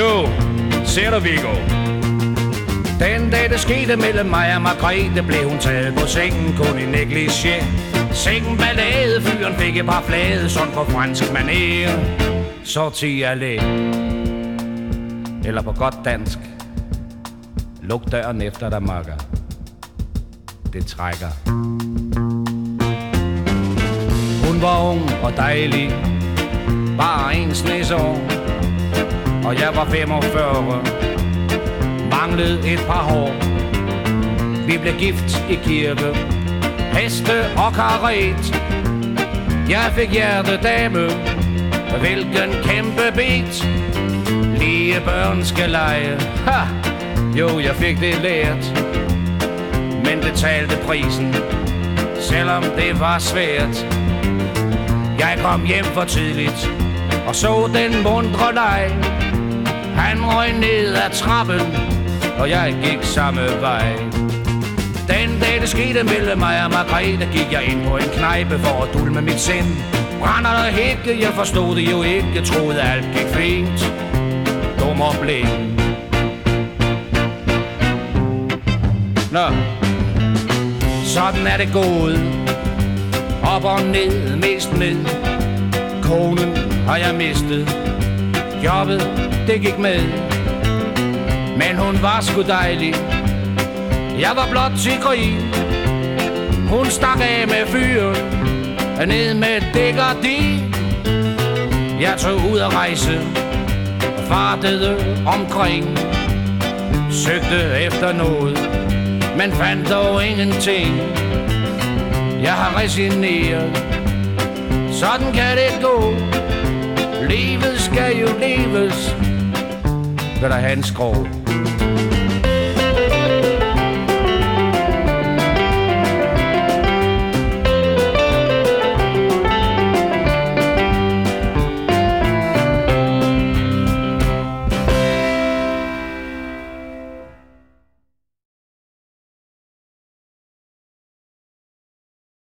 Jo, ser du, Viggo? Den dag det skete mellem mig og Margrethe Blev hun taget på sengen kun i negligé. Sengen ballade, fyren fik et par flade Sådan på fransk maner. Så allé Eller på godt dansk. Luk døren efter dig, makker. Det trækker. Hun var ung og dejlig. Bare en snes og jeg var 45 Manglede et par hår. Vi blev gift i kirke. Heste og karet. Jeg fik hjertedame. Hvilken kæmpe bit. Lige børn skal lege. Ha! Jo, jeg fik det lært. Men det talte prisen Selvom det var svært. Jeg kom hjem for tidligt Og så den mundre leg. Han røg ned ad trappen Og jeg gik samme vej. Den dag det skete mellem mig og Margrethe Gik jeg ind på en knejpe for at dulme mit sind. Brænder der hække, jeg forstod det jo ikke Jeg troede alt gik fint. Dum og blind. Nå, sådan er det gået. Op og ned, mest ned. Konen har jeg mistet. Jobbet, det gik med. Men hun var sgu dejlig. Jeg var blot til grin Hun stak af med fyren Ned med dæk og de. Jeg tog ud at rejse Fartede omkring. Søgte efter noget Men fandt dog ingenting. Jeg har resigneret. Sådan kan det gå. Livet skal jo leves Vil der have en skrog